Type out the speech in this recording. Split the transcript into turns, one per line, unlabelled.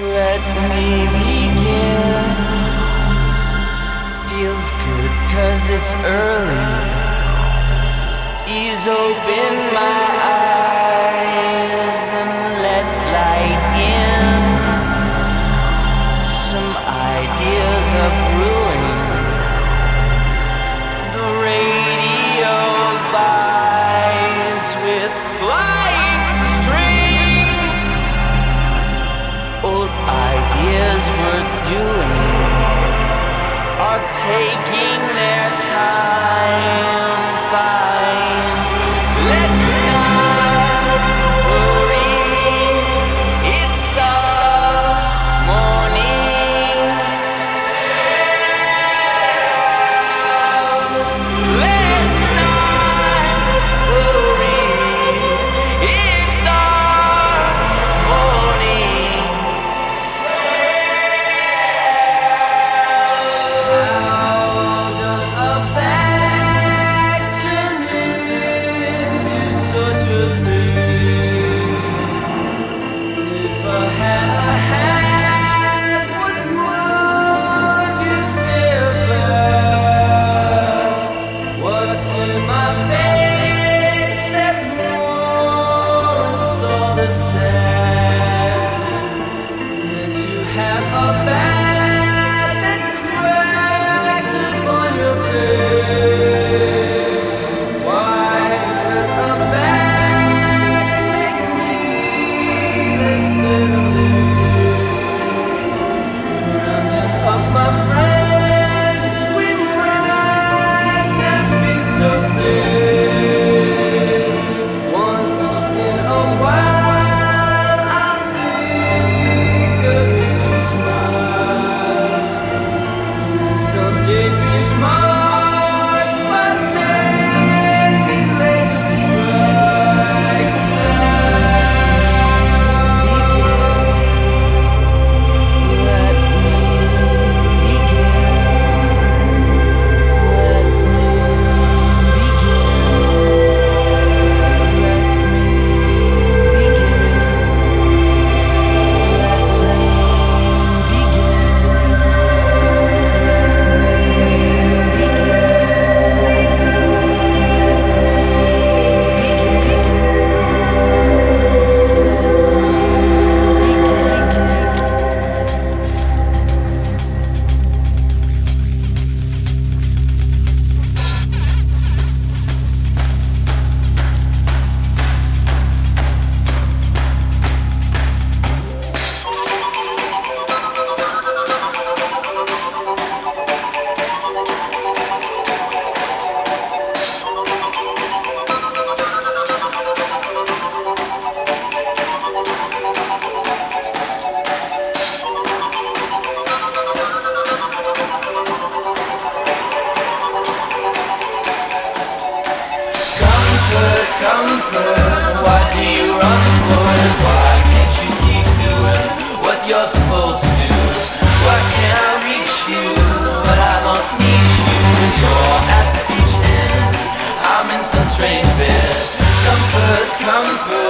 let me begin. Feels good cause it's early. Ease open my eyes and let light in. Some ideas come home.